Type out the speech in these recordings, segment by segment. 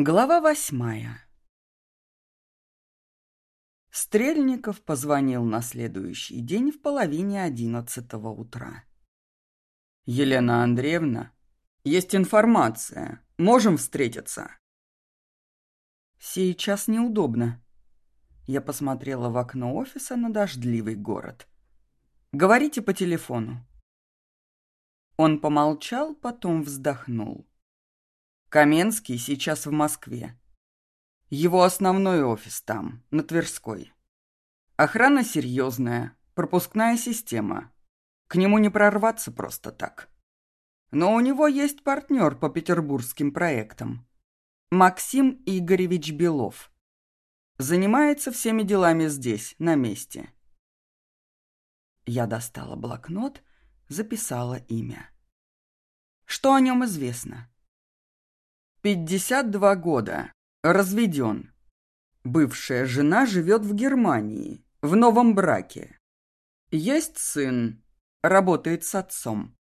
Глава восьмая Стрельников позвонил на следующий день в половине одиннадцатого утра. «Елена Андреевна, есть информация. Можем встретиться?» «Сейчас неудобно». Я посмотрела в окно офиса на дождливый город. «Говорите по телефону». Он помолчал, потом вздохнул. Каменский сейчас в Москве. Его основной офис там, на Тверской. Охрана серьезная, пропускная система. К нему не прорваться просто так. Но у него есть партнер по петербургским проектам. Максим Игоревич Белов. Занимается всеми делами здесь, на месте. Я достала блокнот, записала имя. Что о нем известно? 52 года. Разведен. Бывшая жена живет в Германии, в новом браке. Есть сын, работает с отцом.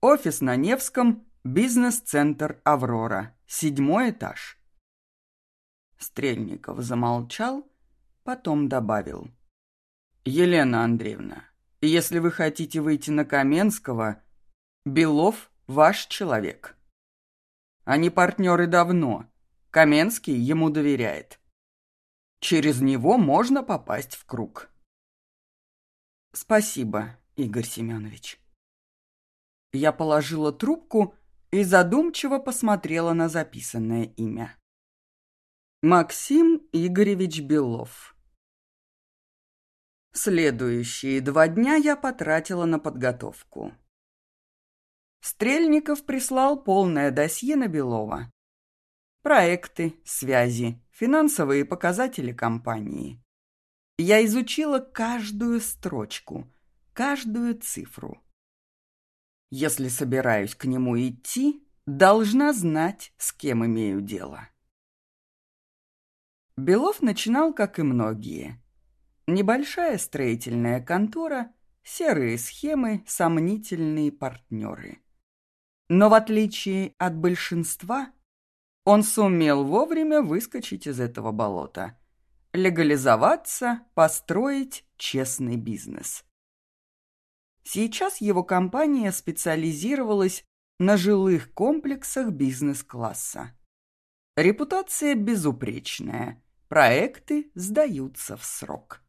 Офис на Невском, бизнес-центр «Аврора», седьмой этаж. Стрельников замолчал, потом добавил. «Елена Андреевна, если вы хотите выйти на Каменского, Белов – ваш человек». Они партнеры давно. Каменский ему доверяет. Через него можно попасть в круг. Спасибо, Игорь Семенович. Я положила трубку и задумчиво посмотрела на записанное имя. Максим Игоревич Белов. Следующие два дня я потратила на подготовку. Стрельников прислал полное досье на Белова. Проекты, связи, финансовые показатели компании. Я изучила каждую строчку, каждую цифру. Если собираюсь к нему идти, должна знать, с кем имею дело. Белов начинал, как и многие. Небольшая строительная контора, серые схемы, сомнительные партнеры. Но в отличие от большинства, он сумел вовремя выскочить из этого болота, легализоваться, построить честный бизнес. Сейчас его компания специализировалась на жилых комплексах бизнес-класса. Репутация безупречная, проекты сдаются в срок.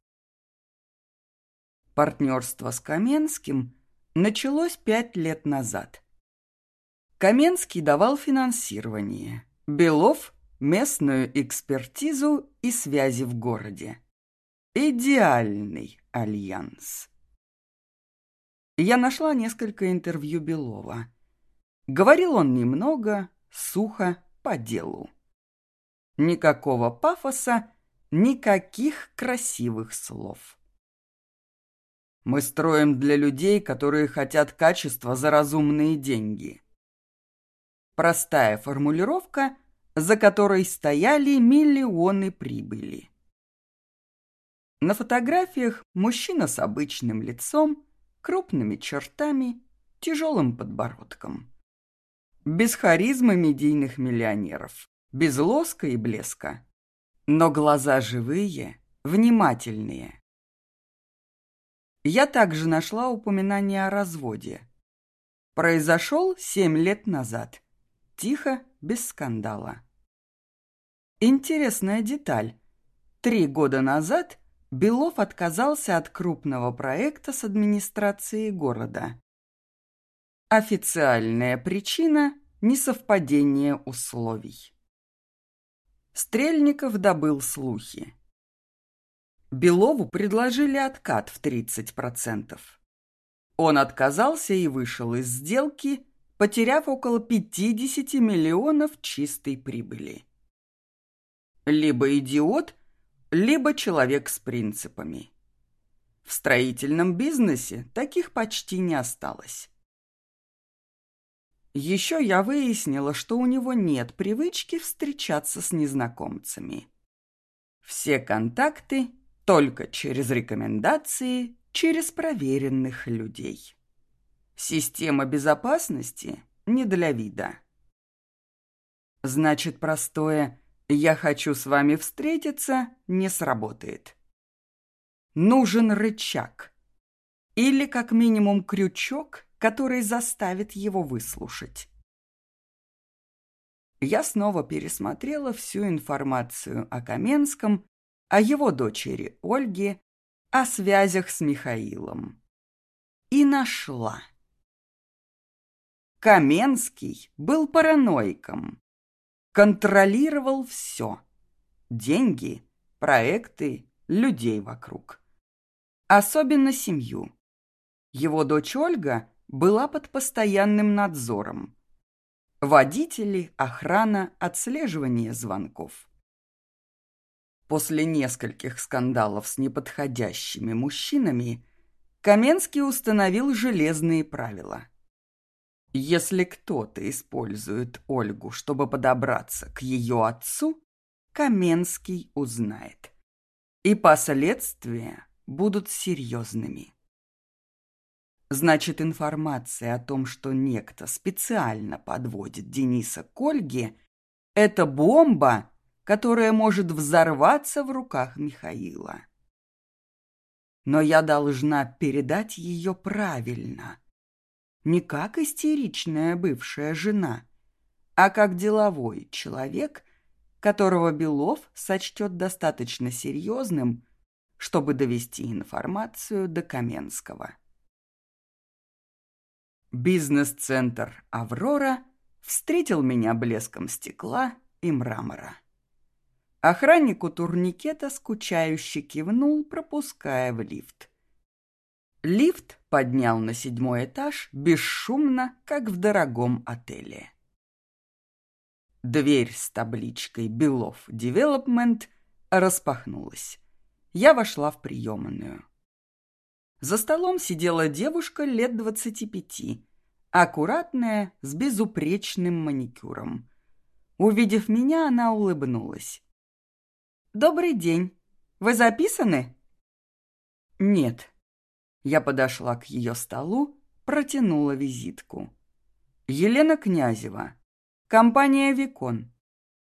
Партнерство с Каменским началось пять лет назад – Каменский давал финансирование, Белов – местную экспертизу и связи в городе. Идеальный альянс. Я нашла несколько интервью Белова. Говорил он немного, сухо, по делу. Никакого пафоса, никаких красивых слов. Мы строим для людей, которые хотят качества за разумные деньги. Простая формулировка, за которой стояли миллионы прибыли. На фотографиях мужчина с обычным лицом, крупными чертами, тяжелым подбородком. Без харизмы медийных миллионеров, без лоска и блеска. Но глаза живые, внимательные. Я также нашла упоминание о разводе. Произошел семь лет назад. Тихо, без скандала. Интересная деталь. Три года назад Белов отказался от крупного проекта с администрацией города. Официальная причина – несовпадение условий. Стрельников добыл слухи. Белову предложили откат в 30%. Он отказался и вышел из сделки, потеряв около 50 миллионов чистой прибыли. Либо идиот, либо человек с принципами. В строительном бизнесе таких почти не осталось. Еще я выяснила, что у него нет привычки встречаться с незнакомцами. Все контакты только через рекомендации, через проверенных людей. Система безопасности не для вида. Значит, простое «я хочу с вами встретиться» не сработает. Нужен рычаг. Или, как минимум, крючок, который заставит его выслушать. Я снова пересмотрела всю информацию о Каменском, о его дочери Ольге, о связях с Михаилом. И нашла. Каменский был параноиком. Контролировал все. Деньги, проекты, людей вокруг. Особенно семью. Его дочь Ольга была под постоянным надзором. Водители, охрана, отслеживание звонков. После нескольких скандалов с неподходящими мужчинами Каменский установил железные правила. Если кто-то использует Ольгу, чтобы подобраться к ее отцу, Каменский узнает. И последствия будут серьезными. Значит, информация о том, что некто специально подводит Дениса к Ольге, это бомба, которая может взорваться в руках Михаила. Но я должна передать ее правильно. Не как истеричная бывшая жена, а как деловой человек, которого Белов сочтет достаточно серьезным, чтобы довести информацию до Каменского. Бизнес-центр «Аврора» встретил меня блеском стекла и мрамора. Охранник у турникета скучающе кивнул, пропуская в лифт. Лифт поднял на седьмой этаж бесшумно, как в дорогом отеле. Дверь с табличкой «Белов Девелопмент» распахнулась. Я вошла в приемную. За столом сидела девушка лет двадцати пяти, аккуратная, с безупречным маникюром. Увидев меня, она улыбнулась. «Добрый день. Вы записаны?» «Нет». Я подошла к ее столу, протянула визитку. «Елена Князева. Компания «Викон».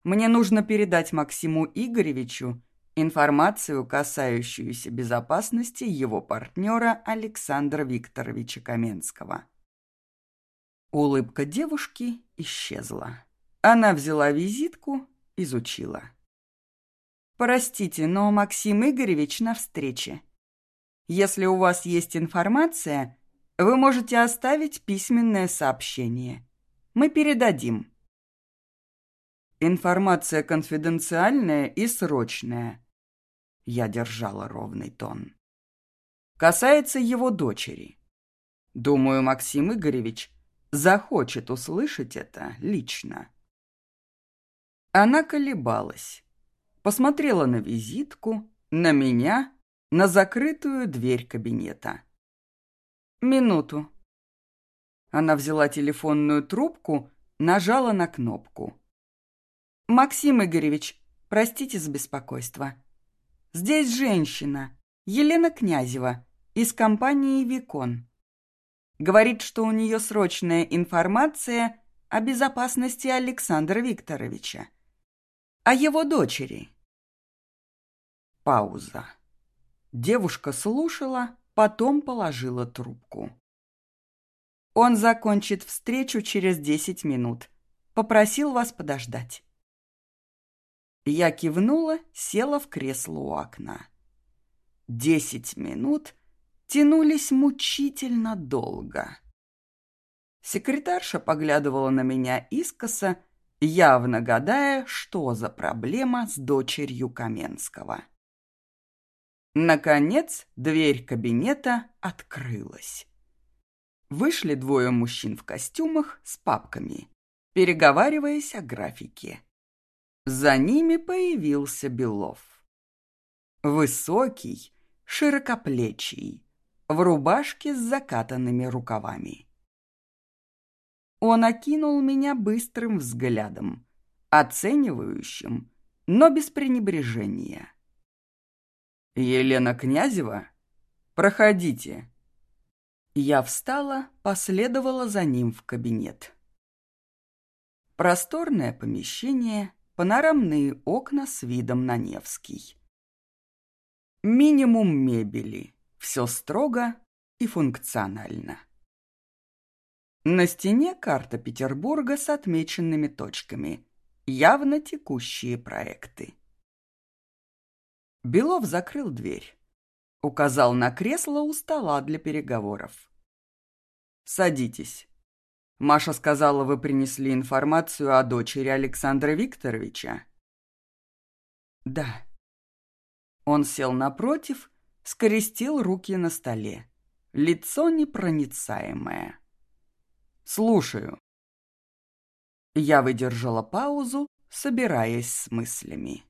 Мне нужно передать Максиму Игоревичу информацию, касающуюся безопасности его партнера Александра Викторовича Каменского. Улыбка девушки исчезла. Она взяла визитку, изучила. «Простите, но Максим Игоревич на встрече. Если у вас есть информация, вы можете оставить письменное сообщение. Мы передадим». Информация конфиденциальная и срочная. Я держала ровный тон. Касается его дочери. Думаю, Максим Игоревич захочет услышать это лично. Она колебалась. Посмотрела на визитку, на меня, на закрытую дверь кабинета. «Минуту». Она взяла телефонную трубку, нажала на кнопку. «Максим Игоревич, простите за беспокойство. Здесь женщина, Елена Князева, из компании «Викон». Говорит, что у нее срочная информация о безопасности Александра Викторовича. О его дочери. Пауза. Девушка слушала, потом положила трубку. Он закончит встречу через десять минут. Попросил вас подождать. Я кивнула, села в кресло у окна. Десять минут тянулись мучительно долго. Секретарша поглядывала на меня искоса, явно гадая, что за проблема с дочерью Каменского. Наконец, дверь кабинета открылась. Вышли двое мужчин в костюмах с папками, переговариваясь о графике. За ними появился Белов. Высокий, широкоплечий, в рубашке с закатанными рукавами. Он окинул меня быстрым взглядом, оценивающим, но без пренебрежения. «Елена Князева? Проходите». Я встала, последовала за ним в кабинет. Просторное помещение, панорамные окна с видом на Невский. Минимум мебели, все строго и функционально. На стене карта Петербурга с отмеченными точками, явно текущие проекты. Белов закрыл дверь, указал на кресло у стола для переговоров. «Садитесь. Маша сказала, вы принесли информацию о дочери Александра Викторовича?» «Да». Он сел напротив, скрестил руки на столе. Лицо непроницаемое. «Слушаю». Я выдержала паузу, собираясь с мыслями.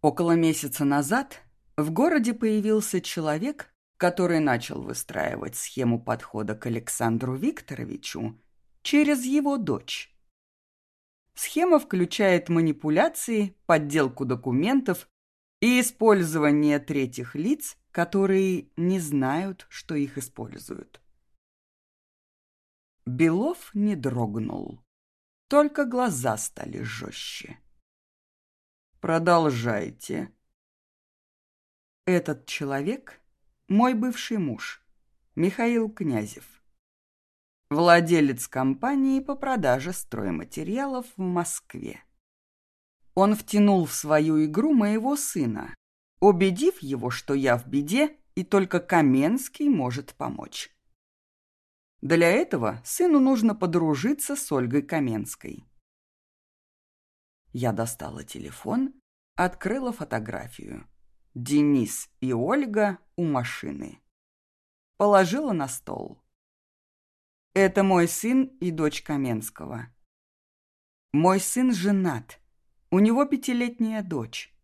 Около месяца назад в городе появился человек, который начал выстраивать схему подхода к Александру Викторовичу через его дочь. Схема включает манипуляции, подделку документов и использование третьих лиц, которые не знают, что их используют. Белов не дрогнул, только глаза стали жестче. Продолжайте. Этот человек – мой бывший муж, Михаил Князев. Владелец компании по продаже стройматериалов в Москве. Он втянул в свою игру моего сына, убедив его, что я в беде и только Каменский может помочь. Для этого сыну нужно подружиться с Ольгой Каменской. Я достала телефон, открыла фотографию. Денис и Ольга у машины. Положила на стол. Это мой сын и дочь Каменского. Мой сын женат. У него пятилетняя дочь.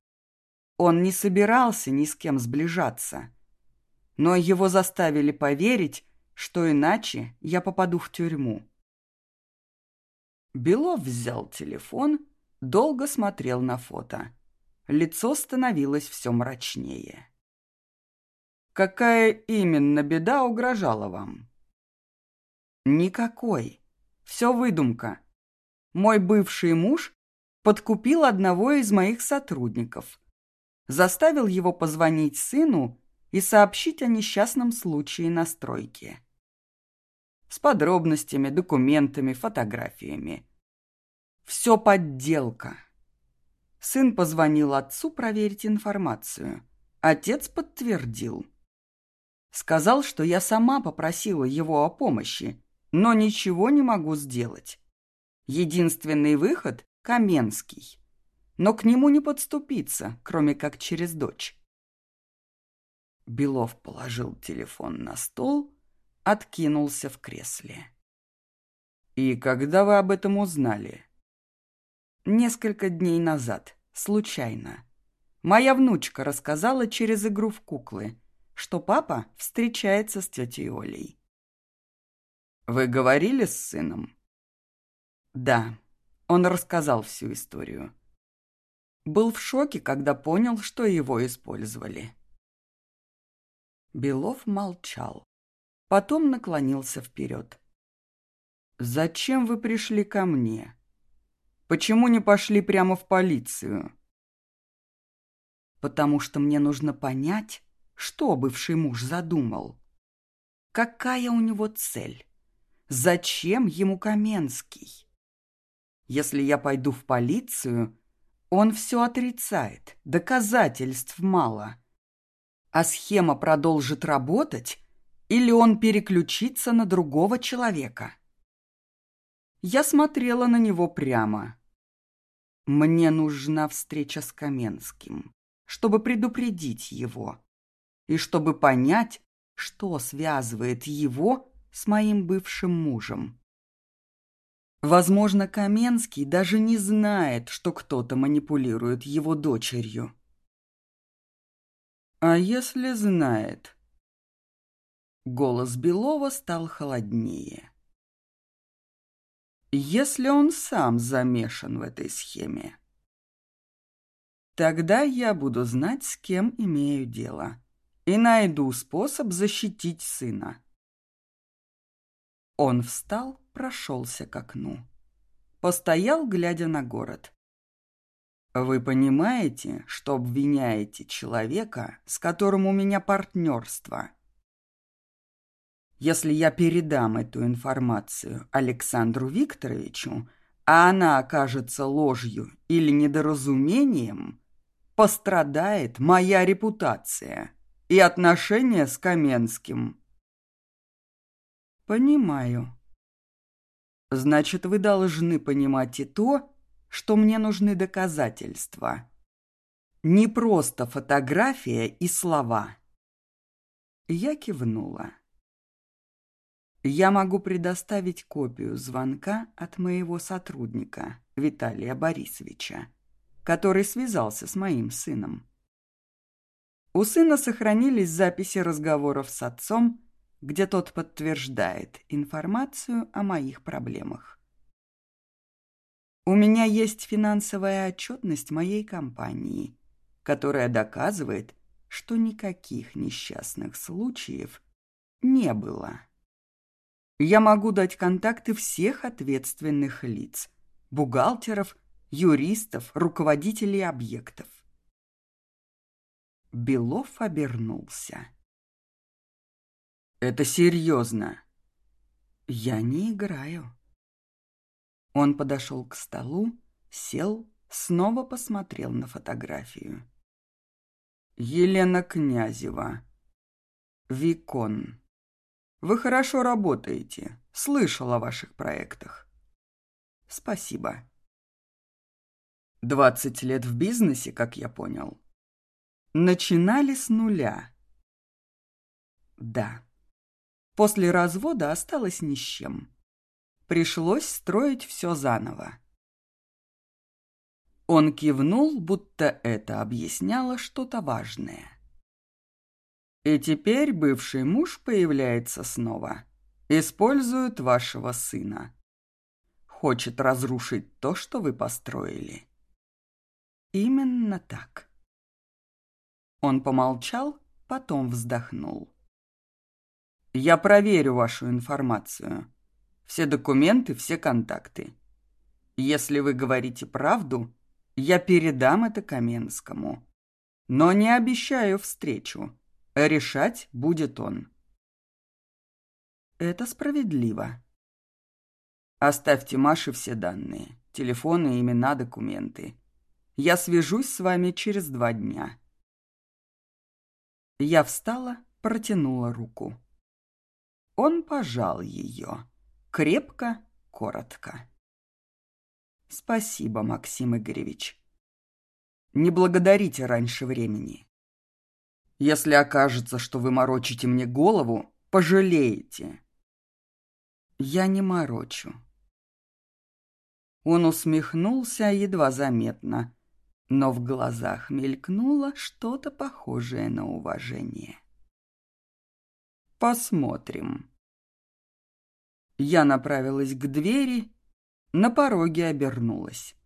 Он не собирался ни с кем сближаться. Но его заставили поверить, что иначе я попаду в тюрьму. Белов взял телефон долго смотрел на фото. Лицо становилось все мрачнее. «Какая именно беда угрожала вам?» «Никакой. Все выдумка. Мой бывший муж подкупил одного из моих сотрудников, заставил его позвонить сыну и сообщить о несчастном случае на стройке. С подробностями, документами, фотографиями. Все подделка. Сын позвонил отцу проверить информацию. Отец подтвердил. Сказал, что я сама попросила его о помощи, но ничего не могу сделать. Единственный выход – Каменский. Но к нему не подступиться, кроме как через дочь. Белов положил телефон на стол, откинулся в кресле. «И когда вы об этом узнали?» Несколько дней назад, случайно. Моя внучка рассказала через игру в куклы, что папа встречается с тетей Олей. «Вы говорили с сыном?» «Да, он рассказал всю историю. Был в шоке, когда понял, что его использовали». Белов молчал. Потом наклонился вперед. «Зачем вы пришли ко мне?» Почему не пошли прямо в полицию? Потому что мне нужно понять, что бывший муж задумал. Какая у него цель? Зачем ему Каменский? Если я пойду в полицию, он все отрицает, доказательств мало. А схема продолжит работать, или он переключится на другого человека? Я смотрела на него прямо. Мне нужна встреча с Каменским, чтобы предупредить его и чтобы понять, что связывает его с моим бывшим мужем. Возможно, Каменский даже не знает, что кто-то манипулирует его дочерью. А если знает? Голос Белова стал холоднее если он сам замешан в этой схеме. Тогда я буду знать, с кем имею дело, и найду способ защитить сына. Он встал, прошелся к окну. постоял, глядя на город. «Вы понимаете, что обвиняете человека, с которым у меня партнерство?» Если я передам эту информацию Александру Викторовичу, а она окажется ложью или недоразумением, пострадает моя репутация и отношения с Каменским. Понимаю. Значит, вы должны понимать и то, что мне нужны доказательства. Не просто фотография и слова. Я кивнула. Я могу предоставить копию звонка от моего сотрудника, Виталия Борисовича, который связался с моим сыном. У сына сохранились записи разговоров с отцом, где тот подтверждает информацию о моих проблемах. У меня есть финансовая отчетность моей компании, которая доказывает, что никаких несчастных случаев не было. Я могу дать контакты всех ответственных лиц – бухгалтеров, юристов, руководителей объектов. Белов обернулся. «Это серьезно». «Я не играю». Он подошел к столу, сел, снова посмотрел на фотографию. «Елена Князева. Викон». Вы хорошо работаете. Слышал о ваших проектах. Спасибо. Двадцать лет в бизнесе, как я понял. Начинали с нуля. Да. После развода осталось ни с чем. Пришлось строить все заново. Он кивнул, будто это объясняло что-то важное. И теперь бывший муж появляется снова. Использует вашего сына. Хочет разрушить то, что вы построили. Именно так. Он помолчал, потом вздохнул. Я проверю вашу информацию. Все документы, все контакты. Если вы говорите правду, я передам это Каменскому. Но не обещаю встречу. Решать будет он. Это справедливо. Оставьте Маше все данные. Телефоны, имена, документы. Я свяжусь с вами через два дня. Я встала, протянула руку. Он пожал ее. Крепко, коротко. Спасибо, Максим Игоревич. Не благодарите раньше времени. Если окажется, что вы морочите мне голову, пожалеете. Я не морочу. Он усмехнулся едва заметно, но в глазах мелькнуло что-то похожее на уважение. Посмотрим. Я направилась к двери, на пороге обернулась.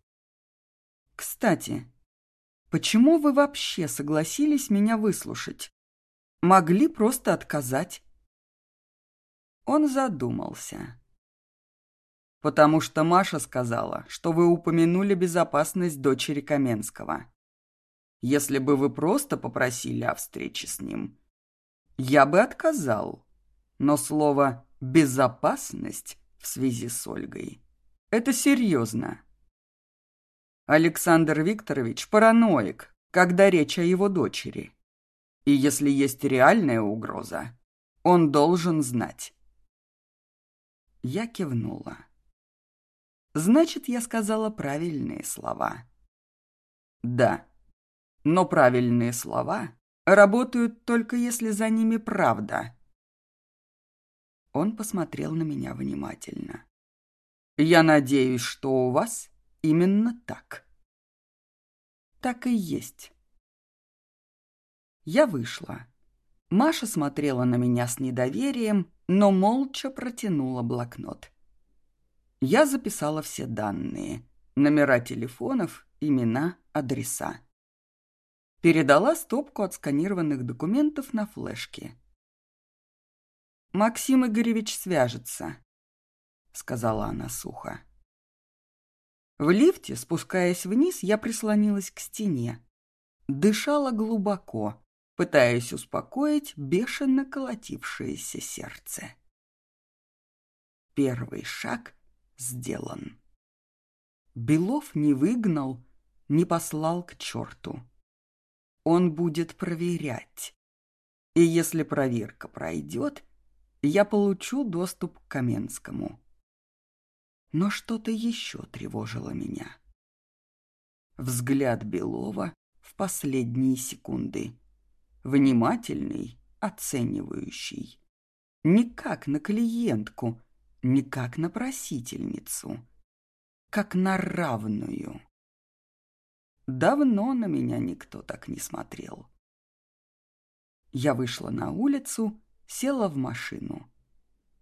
Кстати, Почему вы вообще согласились меня выслушать? Могли просто отказать. Он задумался. Потому что Маша сказала, что вы упомянули безопасность дочери Каменского. Если бы вы просто попросили о встрече с ним, я бы отказал. Но слово «безопасность» в связи с Ольгой – это серьезно. Александр Викторович параноик, когда речь о его дочери. И если есть реальная угроза, он должен знать. Я кивнула. Значит, я сказала правильные слова. Да, но правильные слова работают только если за ними правда. Он посмотрел на меня внимательно. Я надеюсь, что у вас Именно так. Так и есть. Я вышла. Маша смотрела на меня с недоверием, но молча протянула блокнот. Я записала все данные. Номера телефонов, имена, адреса. Передала стопку отсканированных документов на флешке. «Максим Игоревич свяжется», — сказала она сухо. В лифте, спускаясь вниз, я прислонилась к стене. Дышала глубоко, пытаясь успокоить бешено колотившееся сердце. Первый шаг сделан. Белов не выгнал, не послал к черту. Он будет проверять. И если проверка пройдет, я получу доступ к Каменскому. Но что-то еще тревожило меня. Взгляд Белова в последние секунды. Внимательный, оценивающий. Не как на клиентку, не как на просительницу, как на равную. Давно на меня никто так не смотрел. Я вышла на улицу, села в машину.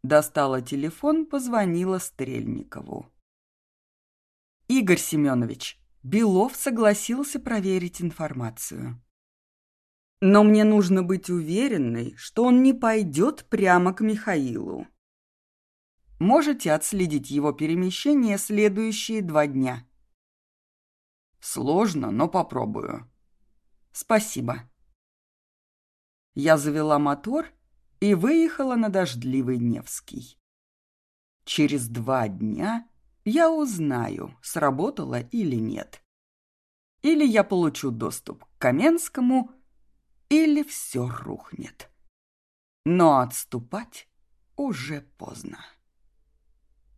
Достала телефон, позвонила Стрельникову. «Игорь Семенович, Белов согласился проверить информацию. Но мне нужно быть уверенной, что он не пойдет прямо к Михаилу. Можете отследить его перемещение следующие два дня?» Сложно, но попробую. Спасибо. Я завела мотор и выехала на дождливый Невский. Через два дня я узнаю, сработало или нет. Или я получу доступ к Каменскому, или все рухнет. Но отступать уже поздно.